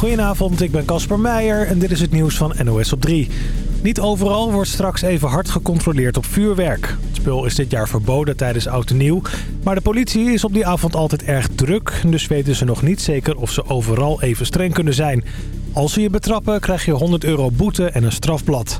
Goedenavond, ik ben Casper Meijer en dit is het nieuws van NOS op 3. Niet overal wordt straks even hard gecontroleerd op vuurwerk. Het spul is dit jaar verboden tijdens Oud en Nieuw. Maar de politie is op die avond altijd erg druk. Dus weten ze nog niet zeker of ze overal even streng kunnen zijn. Als ze je betrappen krijg je 100 euro boete en een strafblad.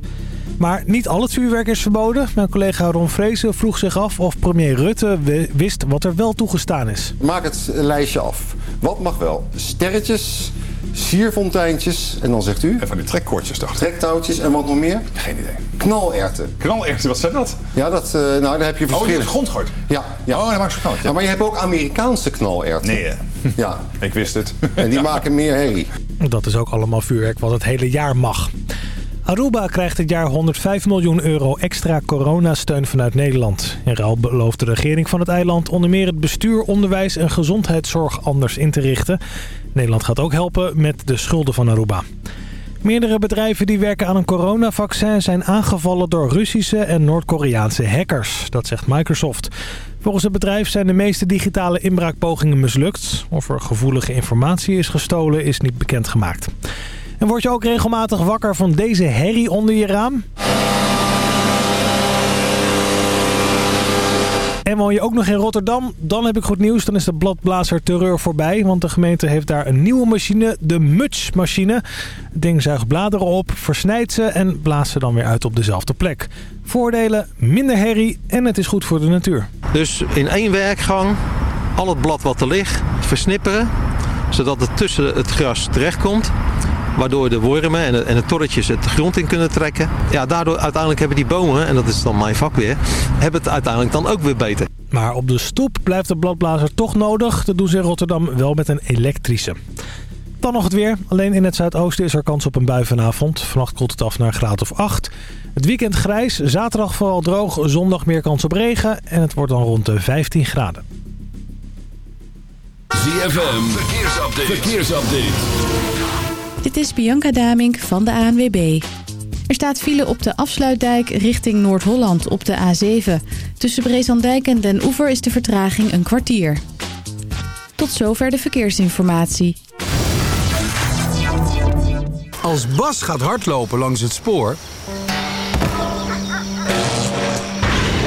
Maar niet al het vuurwerk is verboden. Mijn collega Ron Vrezen vroeg zich af of premier Rutte wist wat er wel toegestaan is. Maak het lijstje af. Wat mag wel? Sterretjes, sierfonteintjes en dan zegt u... En van die trekkoordjes dacht ik. Trektouwtjes en wat nog meer? Geen idee. Knalerten. Knalerten, wat zijn dat? Ja, dat, uh, nou, daar heb je Oh, verschillende... die is grondgooit. Ja, ja. Oh, dat maakt zo knallet. Ja, maar je hebt ook Amerikaanse knalerten. Nee, hè. Ja, ik wist het. en die maken meer herrie. Dat is ook allemaal vuurwerk wat het hele jaar mag. Aruba krijgt dit jaar 105 miljoen euro extra coronasteun vanuit Nederland. In ruil belooft de regering van het eiland onder meer het bestuur, onderwijs en gezondheidszorg anders in te richten. Nederland gaat ook helpen met de schulden van Aruba. Meerdere bedrijven die werken aan een coronavaccin zijn aangevallen door Russische en Noord-Koreaanse hackers. Dat zegt Microsoft. Volgens het bedrijf zijn de meeste digitale inbraakpogingen mislukt. Of er gevoelige informatie is gestolen is niet bekendgemaakt. En word je ook regelmatig wakker van deze herrie onder je raam? En woon je ook nog in Rotterdam? Dan heb ik goed nieuws. Dan is de bladblazer terreur voorbij. Want de gemeente heeft daar een nieuwe machine. De Muts-machine. Het ding zuigt bladeren op, versnijdt ze en blaast ze dan weer uit op dezelfde plek. Voordelen, minder herrie en het is goed voor de natuur. Dus in één werkgang al het blad wat er ligt versnipperen. Zodat het tussen het gras terechtkomt. Waardoor de wormen en de, en de torretjes het de grond in kunnen trekken. Ja, daardoor uiteindelijk hebben die bomen, en dat is dan mijn vak weer, hebben het uiteindelijk dan ook weer beter. Maar op de stoep blijft de bladblazer toch nodig. Dat doen ze in Rotterdam wel met een elektrische. Dan nog het weer. Alleen in het zuidoosten is er kans op een bui vanavond. Vannacht koelt het af naar een graad of 8. Het weekend grijs, zaterdag vooral droog, zondag meer kans op regen. En het wordt dan rond de 15 graden. ZFM, verkeersupdate. verkeersupdate. Dit is Bianca Damink van de ANWB. Er staat file op de afsluitdijk richting Noord-Holland op de A7. Tussen Brezandijk en Den Oever is de vertraging een kwartier. Tot zover de verkeersinformatie. Als Bas gaat hardlopen langs het spoor...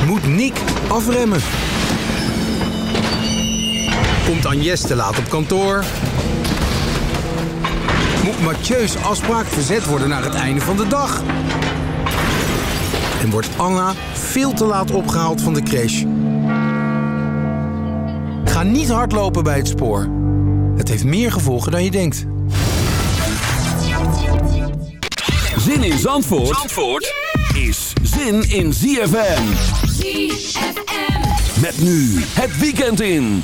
moet Nick afremmen. Komt Agnes te laat op kantoor... moet Mathieu's afspraak verzet worden naar het einde van de dag. En wordt Anna veel te laat opgehaald van de crash. Ga niet hardlopen bij het spoor. Het heeft meer gevolgen dan je denkt. Zin in Zandvoort, Zandvoort is zin in ZFM. ZFM. Met nu het weekend in.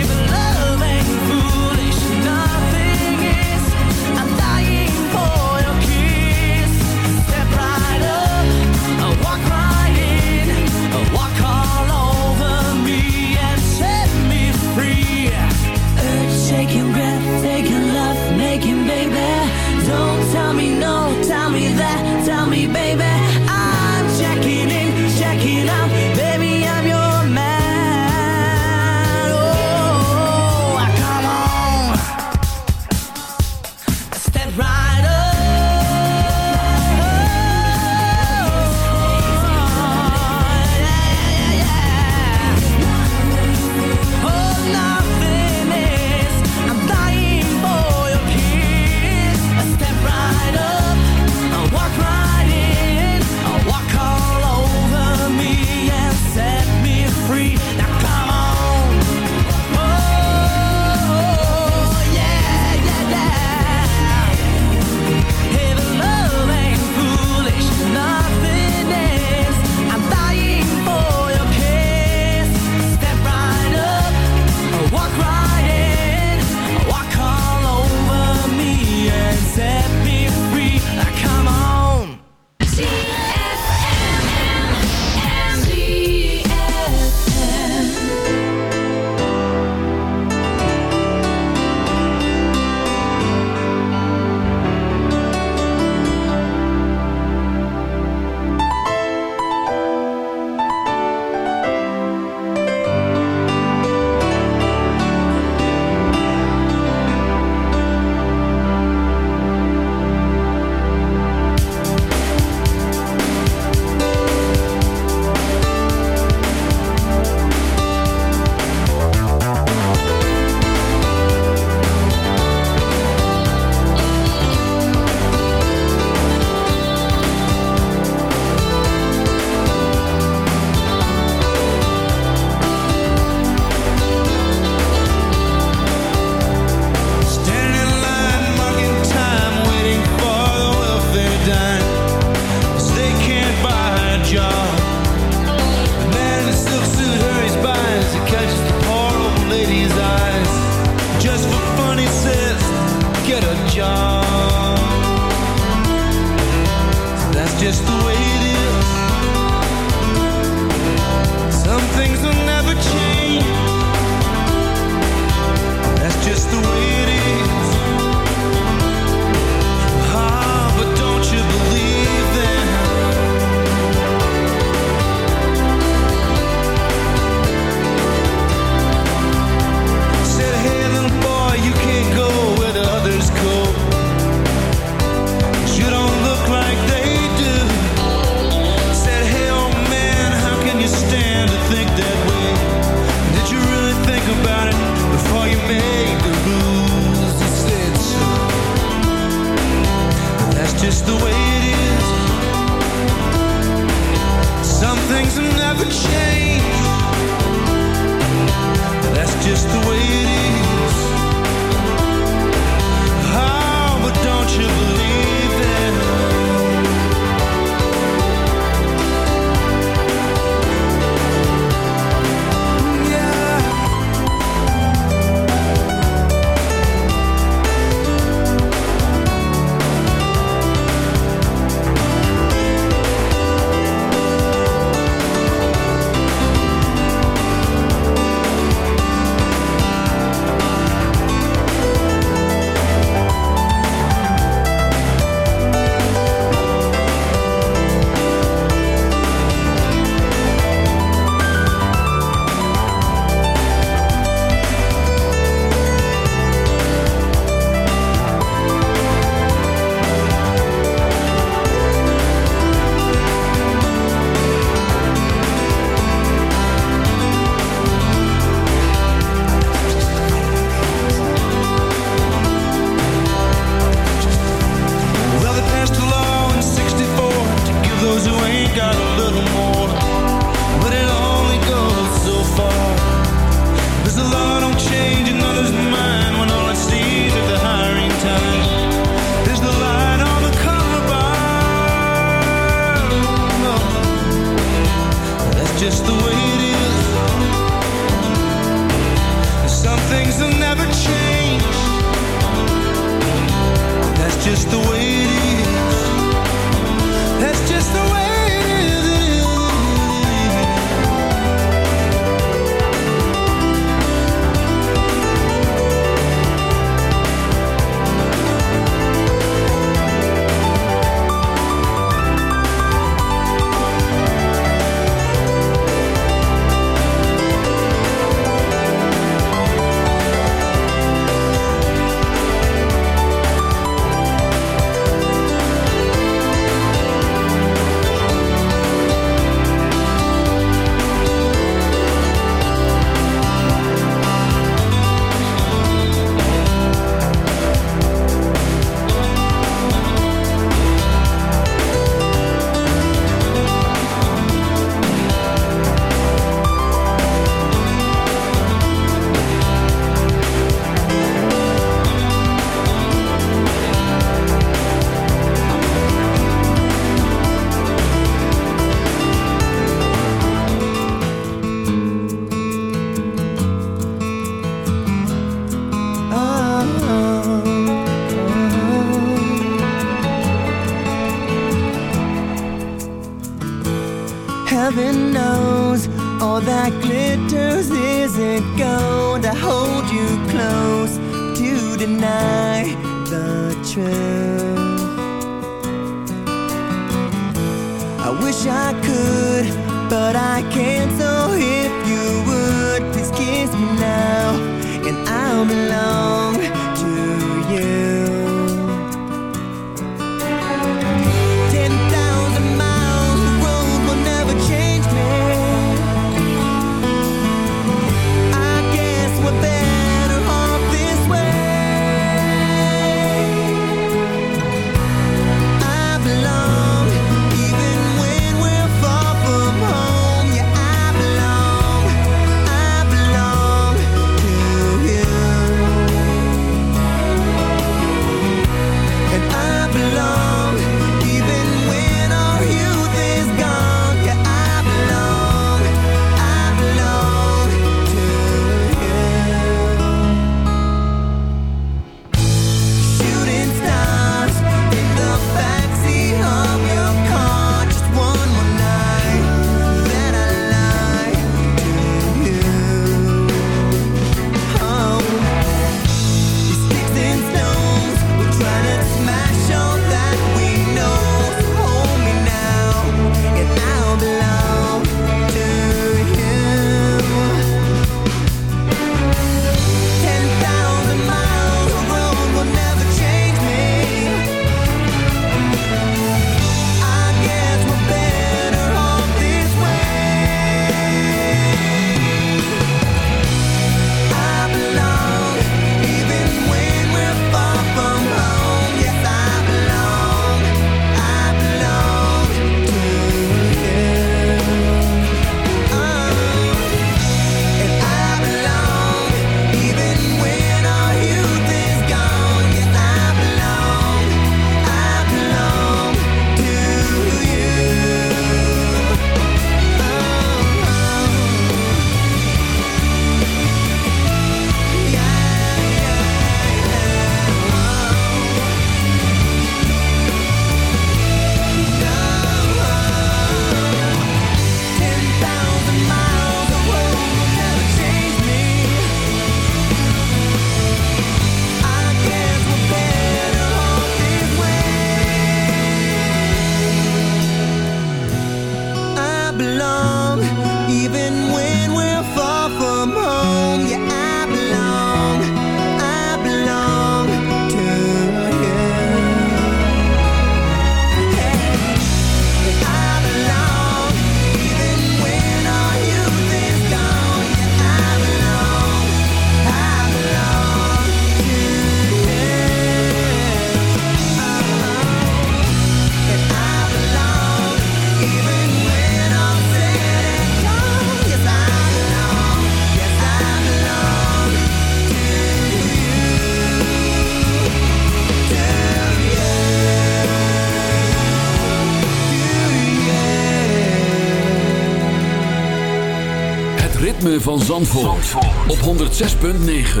van Zandvoort, op 106.9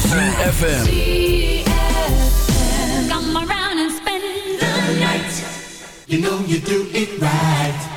CFFM Come around and spend the night. You know you do it right.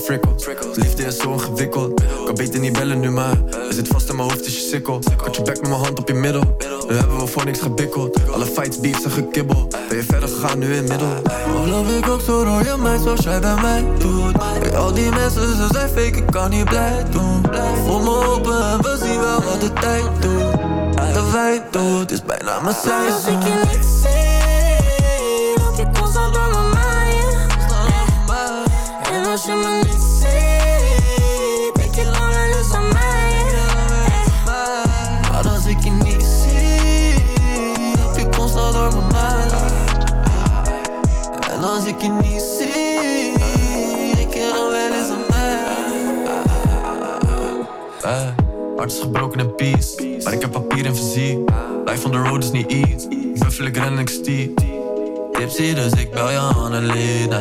Frikkel. Liefde is zo ingewikkeld. Kan beter niet bellen nu, maar je zit vast in mijn hoofd, is je sikkel. Had je bek met mijn hand op je middel. Nu hebben we voor niks gebikkeld. Alle fights, beefs en gekibbel. Ben je verder gegaan nu in middel? Of loop ik ook zo door je meid zoals jij bij mij doet al die mensen, ze zijn fake, ik kan niet blij doen Voor me open en we zien wel wat de tijd doet De wijn doet, is bijna mijn Maar als ik seizoen je constant als je me niet ziet, denk je wel eens aan mij. Maar als ik je niet zie, loop je constant door mijn mind En als ik je niet zie, denk je dan wel eens aan mij Eh, hart is gebroken in peace. Maar ik heb papier en fysiek. Life on the road is niet iets. Buffel, ik ren en ik stiep. Tipsy, dus ik bel je Annalena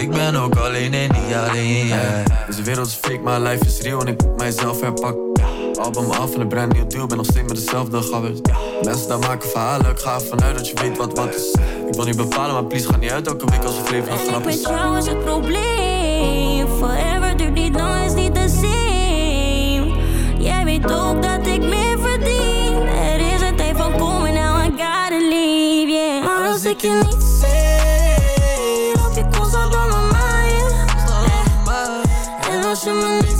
Ik ben ook alleen en niet alleen, yeah. Deze wereld is fake, maar life is real en ik moet mijzelf herpakken. Album af en een brand nieuw deal, ben nog steeds met dezelfde gabbers. Mensen daar maken verhalen, ik ga ervan uit dat je weet wat wat is. Ik wil niet bepalen, maar please ga niet uit elke week als het leven ik grap is. weet trouwens het probleem. Forever duurt niet lang, is niet de same. Jij weet ook dat ik meer verdien. Er is een tijd van komen, now I gotta leave, yeah. Maar als ik je niet als je me niet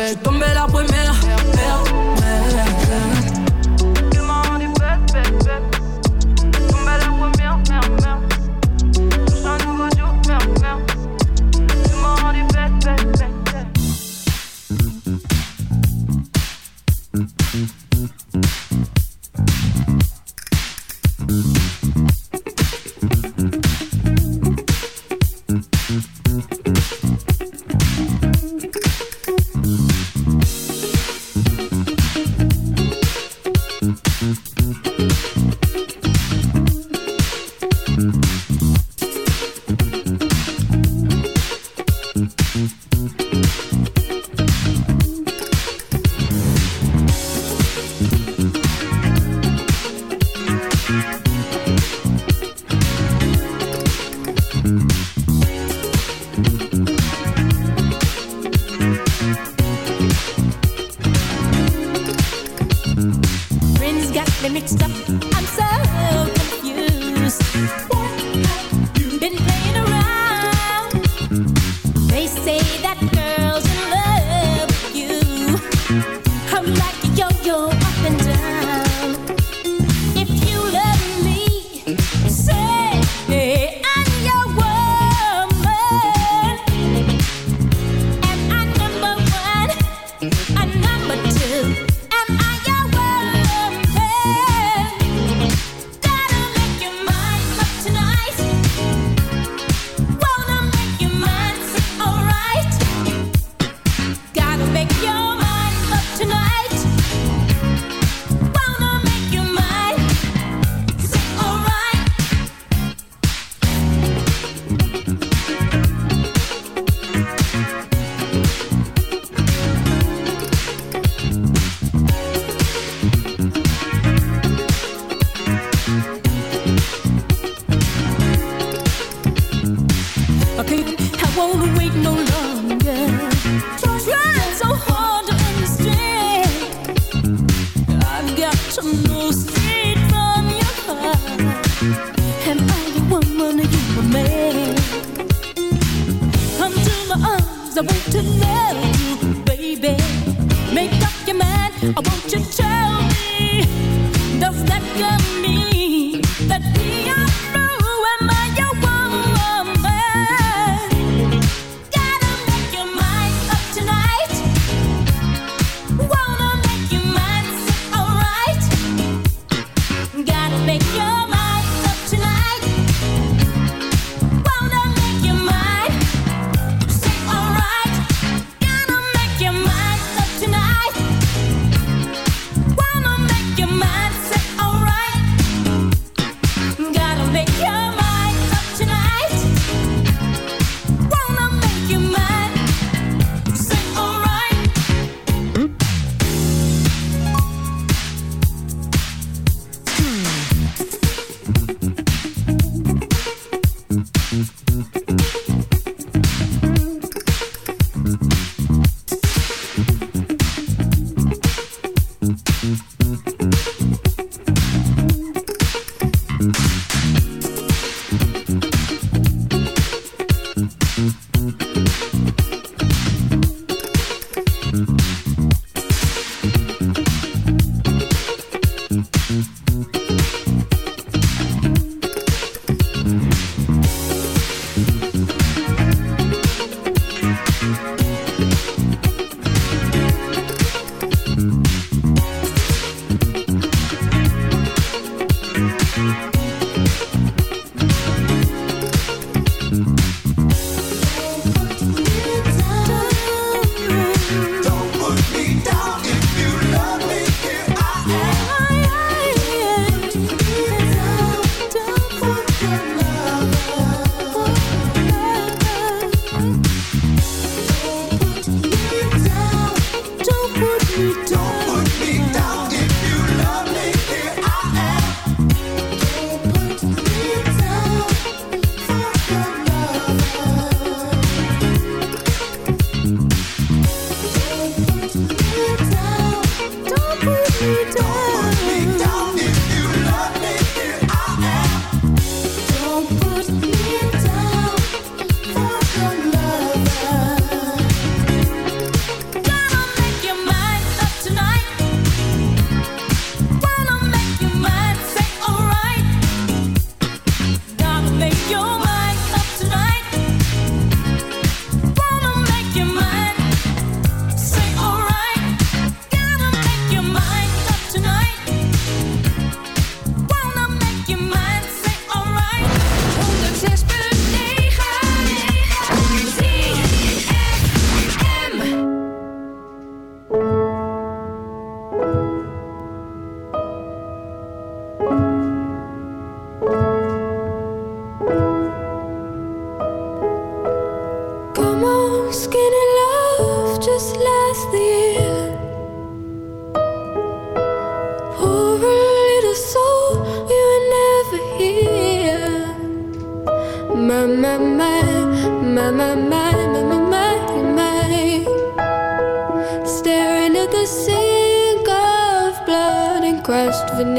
belle. Je tombé la première. Merde, merde.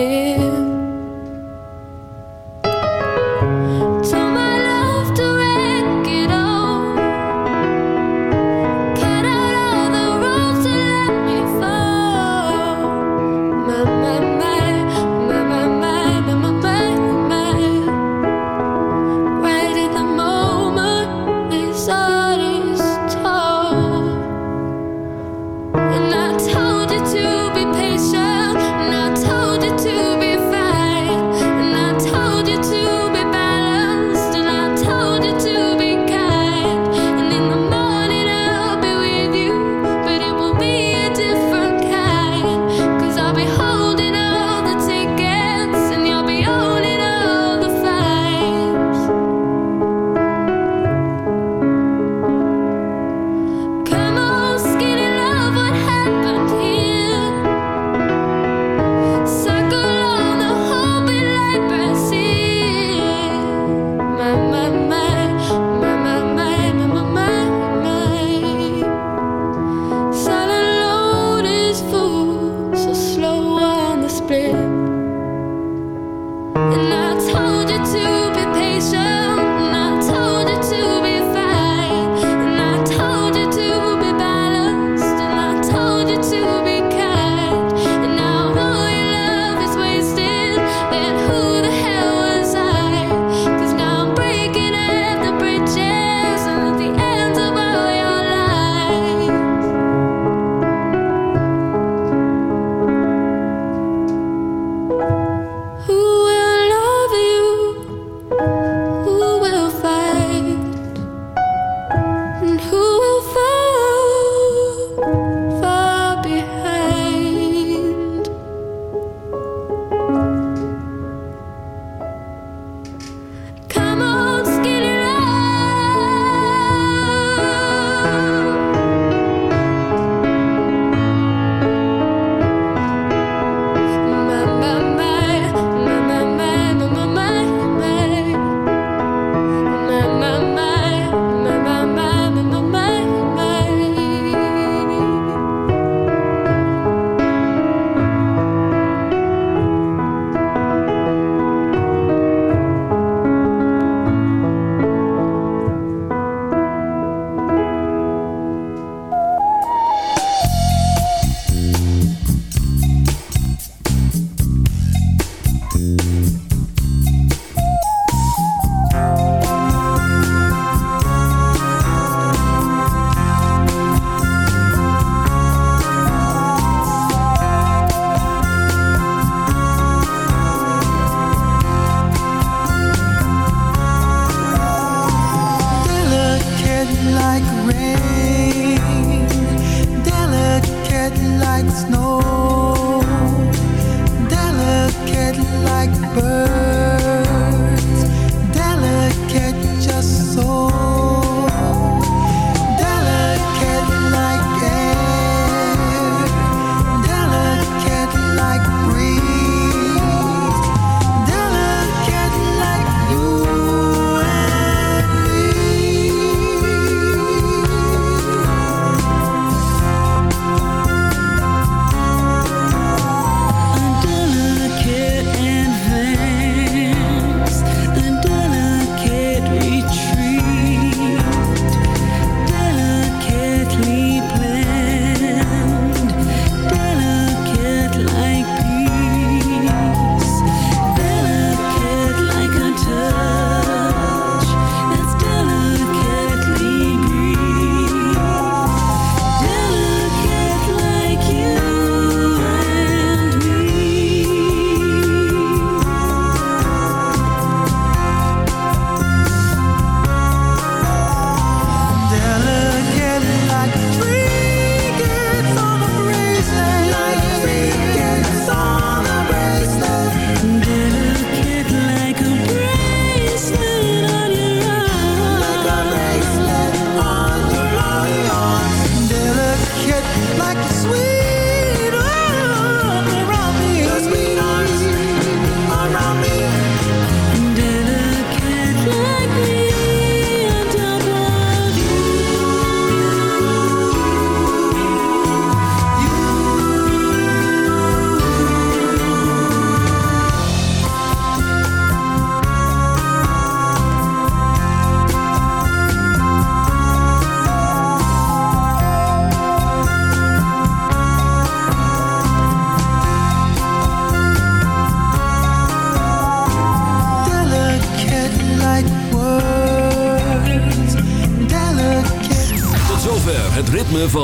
live